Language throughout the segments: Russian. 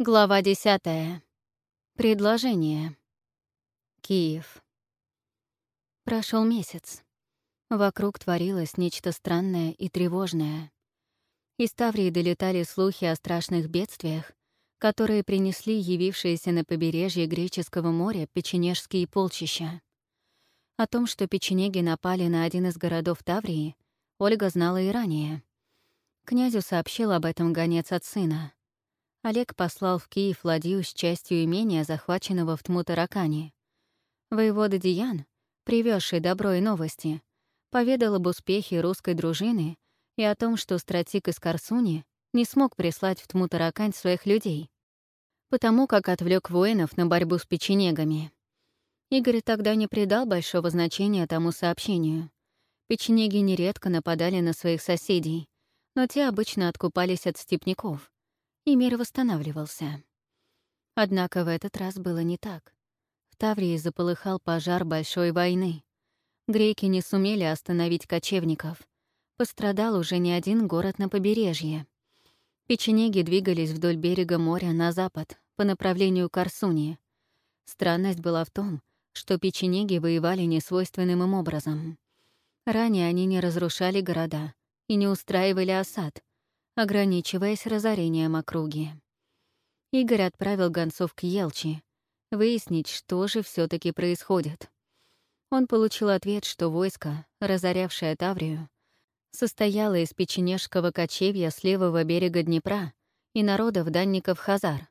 Глава десятая. Предложение. Киев. Прошел месяц. Вокруг творилось нечто странное и тревожное. Из Таврии долетали слухи о страшных бедствиях, которые принесли явившиеся на побережье Греческого моря печенежские полчища. О том, что печенеги напали на один из городов Таврии, Ольга знала и ранее. Князю сообщил об этом гонец от сына — Олег послал в Киев ладью с частью имения, захваченного в Тмутаракане. Воевода Диян, привезший добро и новости, поведал об успехе русской дружины и о том, что стратик из Корсуни не смог прислать в Тмутаракань своих людей, потому как отвлек воинов на борьбу с печенегами. Игорь тогда не придал большого значения тому сообщению. Печенеги нередко нападали на своих соседей, но те обычно откупались от степняков — и мир восстанавливался. Однако в этот раз было не так. В Таврии заполыхал пожар большой войны. Греки не сумели остановить кочевников. Пострадал уже не один город на побережье. Печенеги двигались вдоль берега моря на запад, по направлению к Арсуни. Странность была в том, что печенеги воевали несвойственным им образом. Ранее они не разрушали города и не устраивали осад, ограничиваясь разорением округи. Игорь отправил гонцов к Елчи, выяснить, что же все таки происходит. Он получил ответ, что войско, разорявшее Таврию, состояло из печенежского кочевья с левого берега Днепра и народов данников Хазар.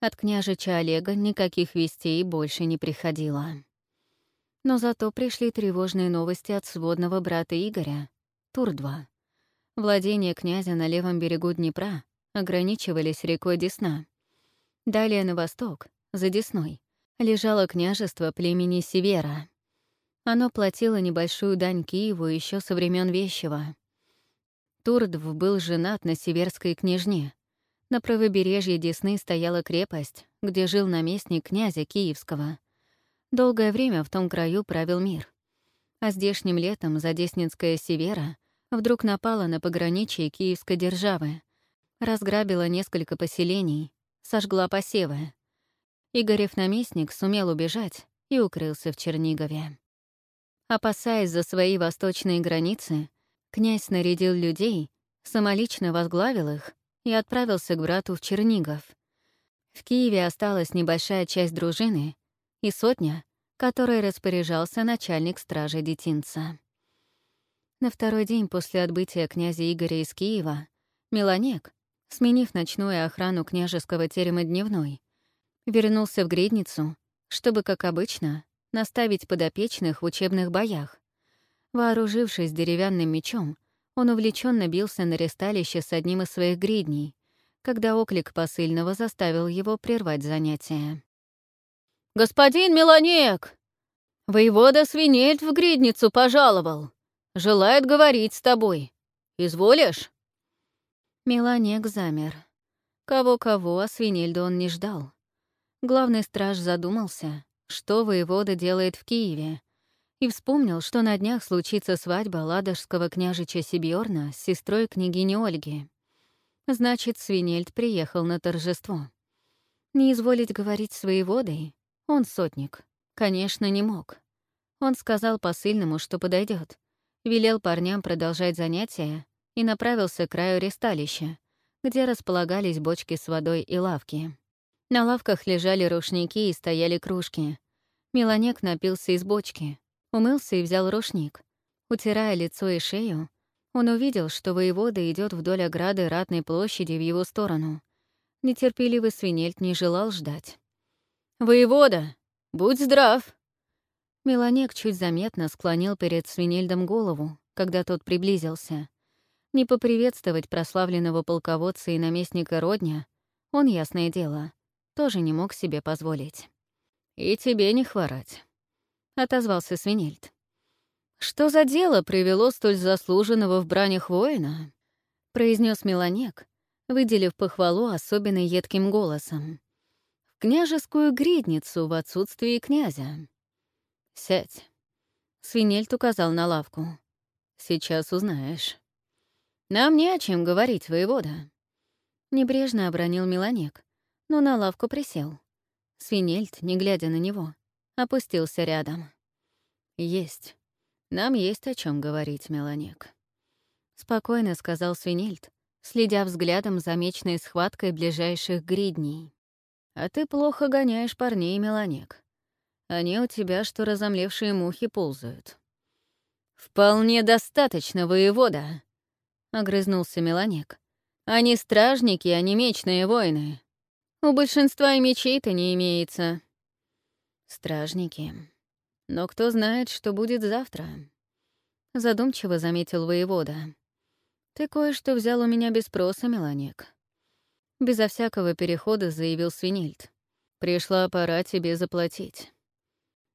От княжича Олега никаких вестей больше не приходило. Но зато пришли тревожные новости от сводного брата Игоря, Тур-2. Владения князя на левом берегу Днепра ограничивались рекой Десна. Далее на восток, за Десной, лежало княжество племени Севера. Оно платило небольшую дань Киеву еще со времен Вещева. Турдв был женат на северской княжне. На правобережье Десны стояла крепость, где жил наместник князя Киевского. Долгое время в том краю правил мир. А здешним летом за Деснинское Севера вдруг напала на пограничье Киевской державы, разграбила несколько поселений, сожгла посевы. Игорев наместник сумел убежать и укрылся в Чернигове. Опасаясь за свои восточные границы, князь нарядил людей, самолично возглавил их и отправился к брату в Чернигов. В Киеве осталась небольшая часть дружины и сотня, которой распоряжался начальник стражи детинца. На второй день после отбытия князя Игоря из Киева Меланек, сменив ночную охрану княжеского терема дневной, вернулся в Гридницу, чтобы, как обычно, наставить подопечных в учебных боях. Вооружившись деревянным мечом, он увлеченно бился на ресталище с одним из своих гридней, когда оклик посыльного заставил его прервать занятие. «Господин Меланек! Воевода Свинельд в Гридницу пожаловал!» Желает говорить с тобой. Изволишь?» Меланек замер. Кого-кого, а Свинельда он не ждал. Главный страж задумался, что воевода делает в Киеве, и вспомнил, что на днях случится свадьба ладожского княжича Сибьорна с сестрой княгини Ольги. Значит, Свинельд приехал на торжество. Не изволить говорить с воеводой, он сотник, конечно, не мог. Он сказал посыльному, что подойдет, велел парням продолжать занятия и направился к краю ресталища, где располагались бочки с водой и лавки. На лавках лежали рушники и стояли кружки. Меланек напился из бочки, умылся и взял рушник. Утирая лицо и шею, он увидел, что воевода идет вдоль ограды ратной площади в его сторону. Нетерпеливый свинельт не желал ждать. «Воевода, будь здрав!» Меланек чуть заметно склонил перед Свинельдом голову, когда тот приблизился. Не поприветствовать прославленного полководца и наместника Родня он, ясное дело, тоже не мог себе позволить. «И тебе не хворать», — отозвался Свинельд. «Что за дело привело столь заслуженного в бранях воина?» — произнес Меланек, выделив похвалу особенно едким голосом. «В княжескую гридницу в отсутствии князя». «Сядь». Свинельт указал на лавку. «Сейчас узнаешь». «Нам не о чем говорить, воевода». Небрежно обронил Меланек, но на лавку присел. Свинельд, не глядя на него, опустился рядом. «Есть. Нам есть о чем говорить, Меланек», — спокойно сказал Свинельд, следя взглядом за мечной схваткой ближайших гридней. «А ты плохо гоняешь парней, Меланек. Они у тебя, что разомлевшие мухи, ползают». «Вполне достаточно, воевода», — огрызнулся Меланек. «Они стражники, а не мечные воины. У большинства и мечей-то не имеется». «Стражники. Но кто знает, что будет завтра?» Задумчиво заметил воевода. «Ты кое-что взял у меня без спроса, Меланек». Безо всякого перехода заявил Свинильд. «Пришла пора тебе заплатить».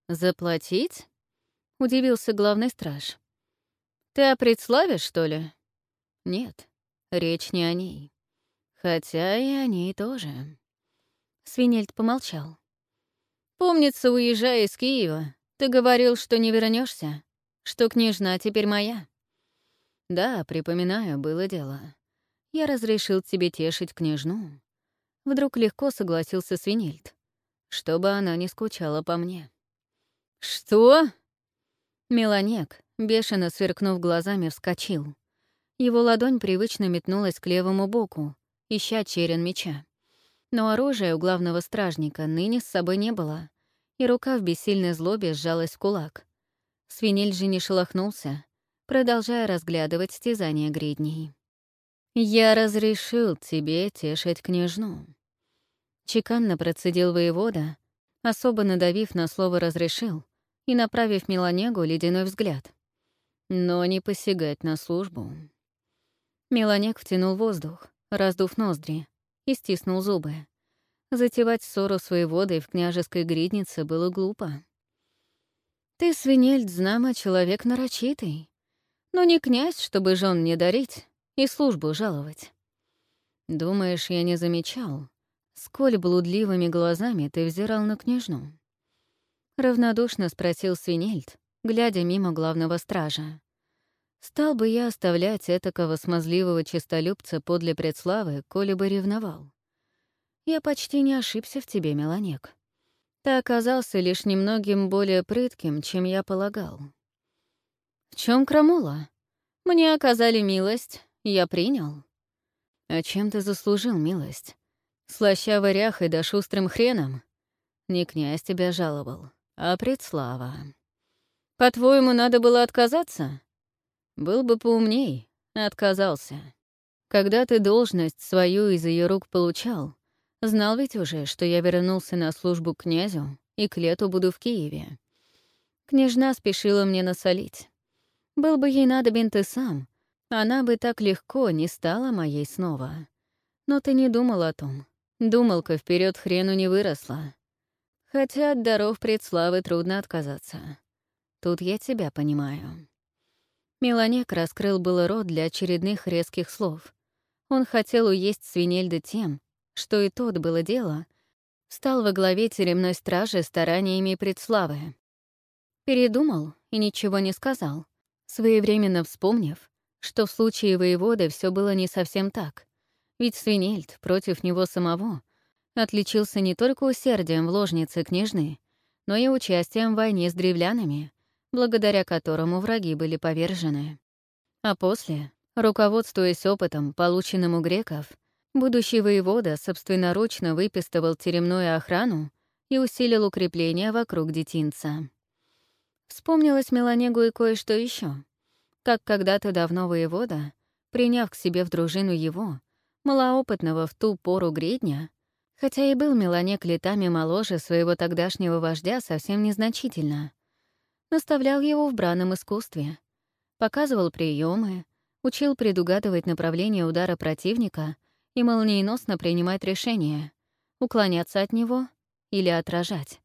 «Заплатить?» — удивился главный страж. «Ты о предславе, что ли?» «Нет, речь не о ней. Хотя и о ней тоже». Свинельд помолчал. «Помнится, уезжая из Киева, ты говорил, что не вернешься, что княжна теперь моя». «Да, припоминаю, было дело. Я разрешил тебе тешить княжну». Вдруг легко согласился Свинельд, чтобы она не скучала по мне. «Что?» Меланек, бешено сверкнув глазами, вскочил. Его ладонь привычно метнулась к левому боку, ища черен меча. Но оружия у главного стражника ныне с собой не было, и рука в бессильной злобе сжалась в кулак. Свинель же не шелохнулся, продолжая разглядывать стязание гридней. «Я разрешил тебе тешить княжну». Чеканно процедил воевода, особо надавив на слово «разрешил», и направив Меланегу ледяной взгляд. Но не посягать на службу. Меланег втянул воздух, раздув ноздри, и стиснул зубы. Затевать ссору с воеводой в княжеской гриднице было глупо. «Ты, свинельд, знамо, человек нарочитый, но не князь, чтобы жен не дарить и службу жаловать. Думаешь, я не замечал, сколь блудливыми глазами ты взирал на княжну?» Равнодушно спросил Свинельд, глядя мимо главного стража. «Стал бы я оставлять этакого смазливого честолюбца подле предславы, коли бы ревновал? Я почти не ошибся в тебе, Меланек. Ты оказался лишь немногим более прытким, чем я полагал. В чем крамола? Мне оказали милость, я принял. А чем ты заслужил милость? Слащавой ряхой да шустрым хреном? Не князь тебя жаловал, а предслава. По-твоему, надо было отказаться? Был бы поумней, отказался. Когда ты должность свою из ее рук получал, знал ведь уже, что я вернулся на службу к князю и к лету буду в Киеве. Княжна спешила мне насолить. Был бы ей надобен ты сам, она бы так легко не стала моей снова. Но ты не думал о том. Думалка вперед хрену не выросла. Хотя от даров предславы трудно отказаться. Тут я тебя понимаю. Меланек раскрыл было рот для очередных резких слов. Он хотел уесть свинельда тем, что и тот было дело, стал во главе теремной стражи стараниями предславы. Передумал и ничего не сказал, своевременно вспомнив, что в случае воеводы все было не совсем так, ведь Свинельд против него самого отличился не только усердием в ложнице княжны, но и участием в войне с древлянами, благодаря которому враги были повержены. А после, руководствуясь опытом, полученным у греков, будущий воевода собственноручно выпистывал теремную охрану и усилил укрепления вокруг детинца. Вспомнилось Меланегу и кое-что еще, как когда-то давно воевода, приняв к себе в дружину его, малоопытного в ту пору гридня, Хотя и был Меланек летами моложе своего тогдашнего вождя совсем незначительно. Наставлял его в бранном искусстве. Показывал приемы, учил предугадывать направление удара противника и молниеносно принимать решения, уклоняться от него или отражать.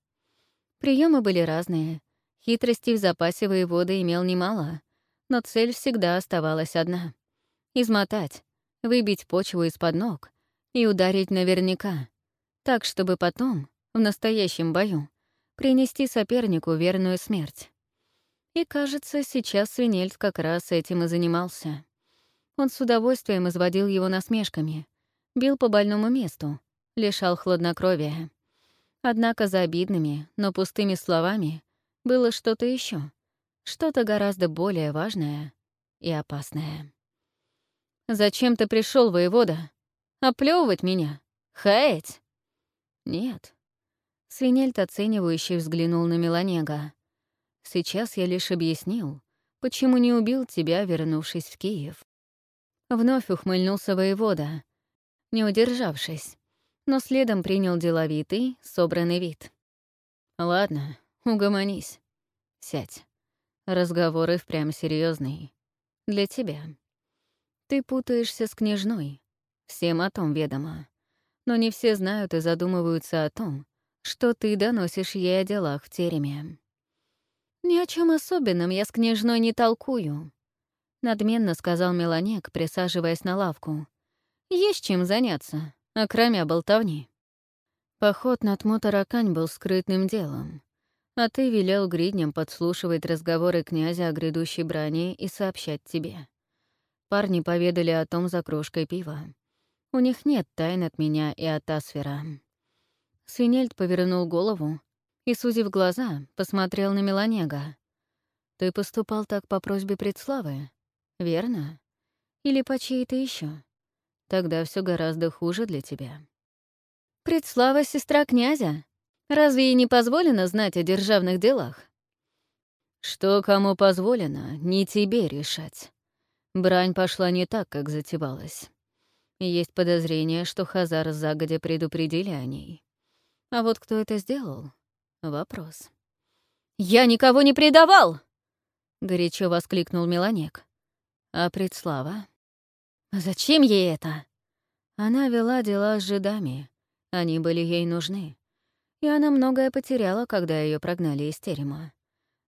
Приемы были разные. Хитрости в запасе воевода имел немало, но цель всегда оставалась одна — измотать, выбить почву из-под ног и ударить наверняка — так, чтобы потом, в настоящем бою, принести сопернику верную смерть. И, кажется, сейчас Свинельд как раз этим и занимался. Он с удовольствием изводил его насмешками, бил по больному месту, лишал хладнокровия. Однако за обидными, но пустыми словами было что-то еще, что-то гораздо более важное и опасное. «Зачем ты пришел, воевода? Оплевывать меня? Хаять?» «Нет». Свинельт оценивающий взглянул на Меланега. «Сейчас я лишь объяснил, почему не убил тебя, вернувшись в Киев». Вновь ухмыльнулся воевода, не удержавшись, но следом принял деловитый, собранный вид. «Ладно, угомонись. Сядь. Разговоры впрямь серьезные. Для тебя. Ты путаешься с княжной. Всем о том ведомо. Но не все знают и задумываются о том, что ты доносишь ей о делах в тереме. «Ни о чем особенном я с княжной не толкую», — надменно сказал Меланек, присаживаясь на лавку. «Есть чем заняться, окромя болтовни». Поход на Тму-Таракань был скрытным делом, а ты велел гридням подслушивать разговоры князя о грядущей брани и сообщать тебе. Парни поведали о том за кружкой пива. У них нет тайн от меня и от Асфера. Свинельд повернул голову и, сузив глаза, посмотрел на Меланега. «Ты поступал так по просьбе предславы, верно? Или по чьей-то еще? Тогда все гораздо хуже для тебя». «Предслава — сестра князя. Разве ей не позволено знать о державных делах?» «Что кому позволено, не тебе решать. Брань пошла не так, как затевалась. Есть подозрение, что Хазар загодя предупредили о ней. А вот кто это сделал — вопрос. «Я никого не предавал!» — горячо воскликнул Меланек. «А предслава?» «Зачем ей это?» Она вела дела с жидами. Они были ей нужны. И она многое потеряла, когда ее прогнали из терема.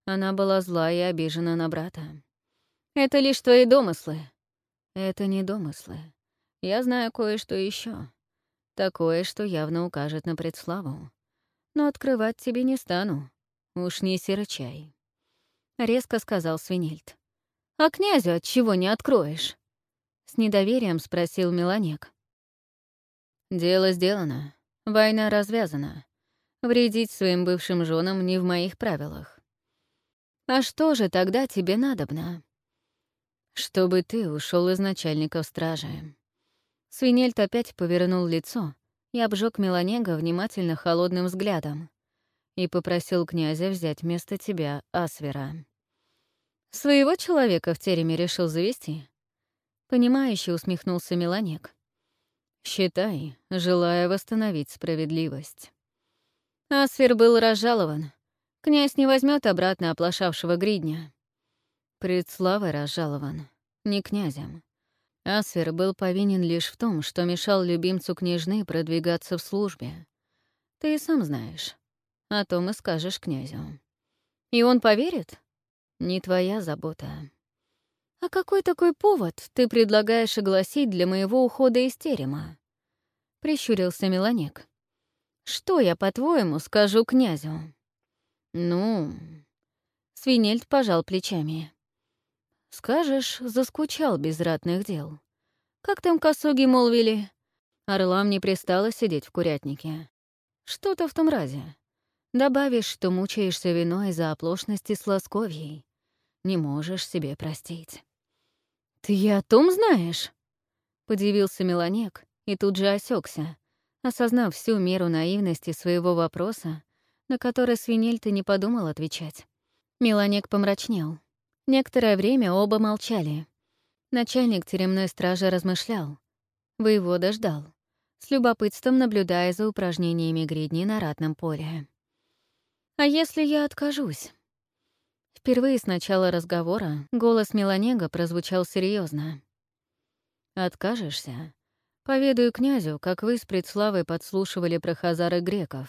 Она была зла и обижена на брата. Это лишь твои домыслы. Это не домыслы. Я знаю кое-что еще. Такое, что явно укажет на предславу. Но открывать тебе не стану. Уж не сирочай. Резко сказал Свинельд. А князю от чего не откроешь? С недоверием спросил Меланек. Дело сделано. Война развязана. Вредить своим бывшим женам не в моих правилах. А что же тогда тебе надобно? Чтобы ты ушел из начальников стражи». Свинельт опять повернул лицо и обжег Меланега внимательно холодным взглядом и попросил князя взять вместо тебя Асвера. «Своего человека в тереме решил завести?» Понимающе усмехнулся Меланек. «Считай, желая восстановить справедливость». Асфер был разжалован. Князь не возьмет обратно оплошавшего гридня. Пред славой разжалован, не князем. Асфер был повинен лишь в том, что мешал любимцу княжны продвигаться в службе. Ты и сам знаешь. О том и скажешь князю. И он поверит? Не твоя забота. А какой такой повод ты предлагаешь огласить для моего ухода из терема? Прищурился Меланек. Что я, по-твоему, скажу князю? Ну... Свинельд пожал плечами. Скажешь, заскучал без ратных дел. Как там косуги молвили? Орлам не пристало сидеть в курятнике. Что-то в том разе. Добавишь, что мучаешься виной за оплошности с Ласковьей. Не можешь себе простить. «Ты о том знаешь?» — подивился Меланек и тут же осекся, осознав всю меру наивности своего вопроса, на который Свинельта не подумал отвечать. Меланек помрачнел. Некоторое время оба молчали. Начальник тюремной стражи размышлял. Воевода ждал, с любопытством наблюдая за упражнениями гридни на ратном поле. «А если я откажусь?» Впервые с начала разговора голос Меланега прозвучал серьезно. «Откажешься? Поведаю князю, как вы с предславой подслушивали про хазары греков.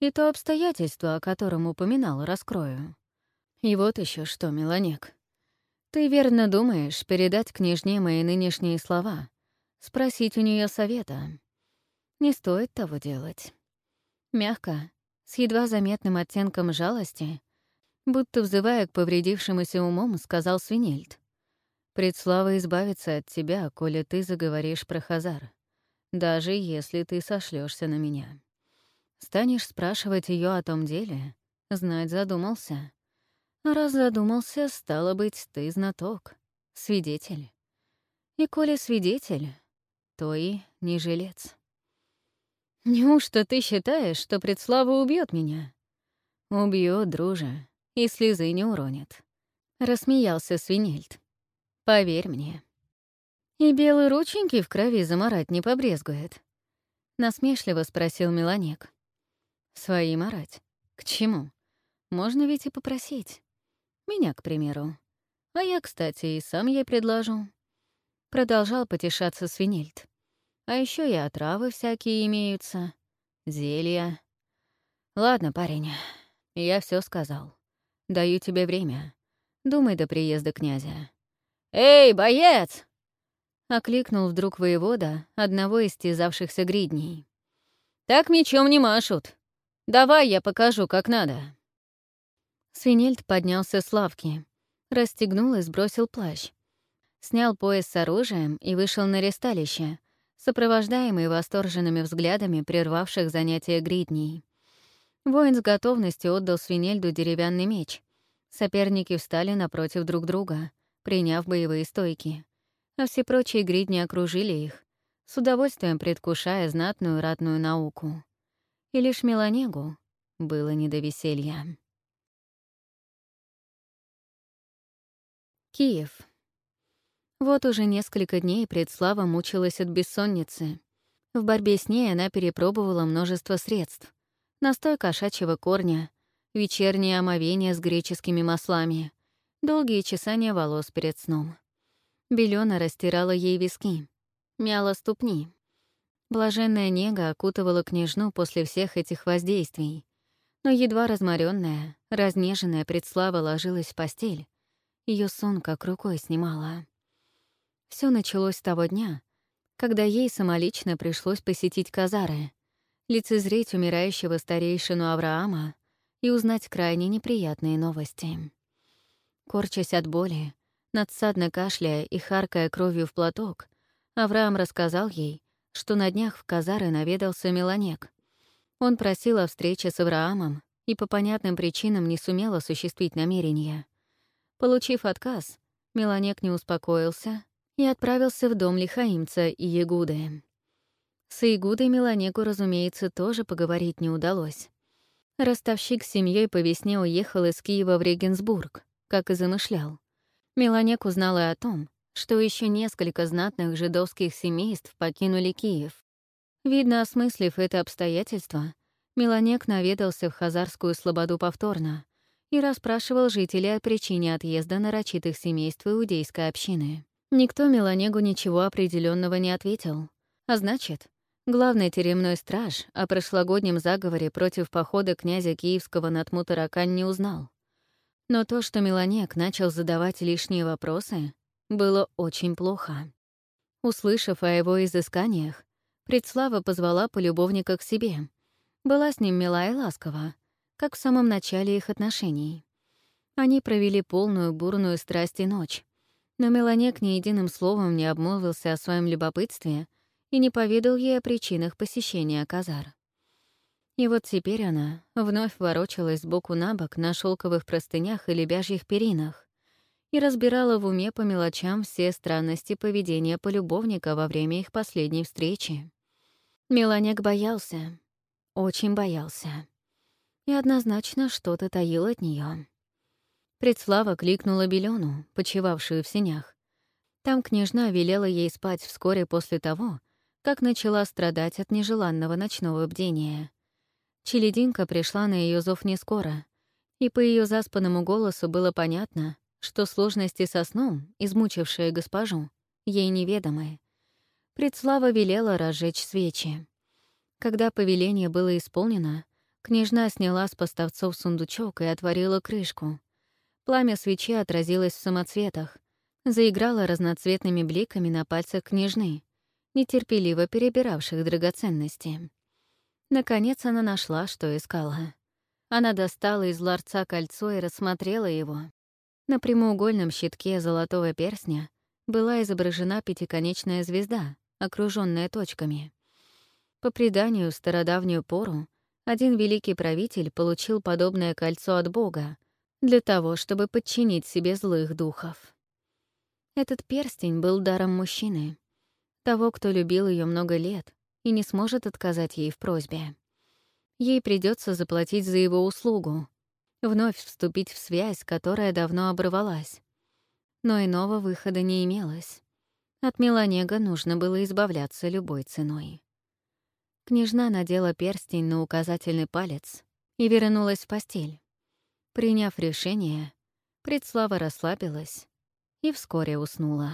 И то обстоятельство, о котором упоминал, раскрою. И вот еще что, Меланек. Ты верно думаешь передать княжне мои нынешние слова, спросить у нее совета. Не стоит того делать. Мягко, с едва заметным оттенком жалости, будто взывая к повредившемуся умом, сказал Свинельд. «Предслава избавится от тебя, коли ты заговоришь про Хазар. даже если ты сошлешься на меня. Станешь спрашивать ее о том деле, знать задумался. Раз задумался, стало быть, ты знаток, свидетель. И коли свидетель, то и не жилец. Неужто ты считаешь, что предслава убьет меня? Убьет, друже, и слезы не уронит. Рассмеялся Свинельд. Поверь мне. И белые рученьки в крови заморать не побрезгует. Насмешливо спросил Меланек. Свои марать? К чему? Можно ведь и попросить. Меня, к примеру. А я, кстати, и сам ей предложу. Продолжал потешаться Свинельд. А еще и отравы всякие имеются, зелья. Ладно, парень, я все сказал. Даю тебе время. Думай до приезда князя. «Эй, боец!» — окликнул вдруг воевода одного из стязавшихся гридней. «Так мечом не машут. Давай я покажу, как надо». Свинельд поднялся с лавки, расстегнул и сбросил плащ. Снял пояс с оружием и вышел на ресталище, сопровождаемый восторженными взглядами прервавших занятия гридней. Воин с готовностью отдал свинельду деревянный меч. Соперники встали напротив друг друга, приняв боевые стойки. А все прочие гридни окружили их, с удовольствием предвкушая знатную ратную науку. И лишь Меланегу было не до веселья. Киев. Вот уже несколько дней предслава мучилась от бессонницы. В борьбе с ней она перепробовала множество средств. Настой кошачьего корня, вечернее омовение с греческими маслами, долгие чесания волос перед сном. Белена растирала ей виски, мяла ступни. Блаженная нега окутывала княжну после всех этих воздействий. Но едва разморенная, разнеженная предслава ложилась в постель. Ее сон как рукой снимала. Все началось с того дня, когда ей самолично пришлось посетить Казары, лицезреть умирающего старейшину Авраама и узнать крайне неприятные новости. Корчась от боли, надсадно кашляя и харкая кровью в платок, Авраам рассказал ей, что на днях в Казары наведался Меланек. Он просил о встрече с Авраамом и по понятным причинам не сумел осуществить намерения. Получив отказ, Меланек не успокоился и отправился в дом лихаимца и Ягуды. С Ягудой Меланегу, разумеется, тоже поговорить не удалось. Ростовщик с семьей по весне уехал из Киева в Регенсбург, как и замышлял. Меланек узнала о том, что еще несколько знатных жидовских семейств покинули Киев. Видно, осмыслив это обстоятельство, Меланек наведался в Хазарскую слободу повторно и расспрашивал жителей о причине отъезда нарочитых семейств иудейской общины. Никто Меланегу ничего определенного не ответил. А значит, главный теремной страж о прошлогоднем заговоре против похода князя Киевского на Тмутаракань не узнал. Но то, что Меланек начал задавать лишние вопросы, было очень плохо. Услышав о его изысканиях, Предслава позвала полюбовника к себе. Была с ним мила и ласкова, как в самом начале их отношений. Они провели полную бурную страсть и ночь, но Меланек ни единым словом не обмолвился о своем любопытстве и не поведал ей о причинах посещения Казар. И вот теперь она вновь ворочалась сбоку на бок на шелковых простынях и лебяжьих перинах и разбирала в уме по мелочам все странности поведения полюбовника во время их последней встречи. Меланек боялся, очень боялся. И однозначно что-то таил от нее. Предслава кликнула Белену, почевавшую в сенях. Там княжна велела ей спать вскоре после того, как начала страдать от нежеланного ночного бдения. Челединка пришла на ее зов не скоро, и по ее заспанному голосу было понятно, что сложности со сном, измучившие госпожу, ей неведомы. Предслава велела разжечь свечи. Когда повеление было исполнено, княжна сняла с поставцов сундучок и отворила крышку — Пламя свечи отразилось в самоцветах, заиграло разноцветными бликами на пальцах княжны, нетерпеливо перебиравших драгоценности. Наконец она нашла, что искала. Она достала из ларца кольцо и рассмотрела его. На прямоугольном щитке золотого перстня была изображена пятиконечная звезда, окруженная точками. По преданию, в стародавнюю пору один великий правитель получил подобное кольцо от Бога для того, чтобы подчинить себе злых духов. Этот перстень был даром мужчины, того, кто любил ее много лет и не сможет отказать ей в просьбе. Ей придется заплатить за его услугу, вновь вступить в связь, которая давно оборвалась. Но иного выхода не имелось. От Меланега нужно было избавляться любой ценой. Княжна надела перстень на указательный палец и вернулась в постель. Приняв решение, предслава расслабилась и вскоре уснула.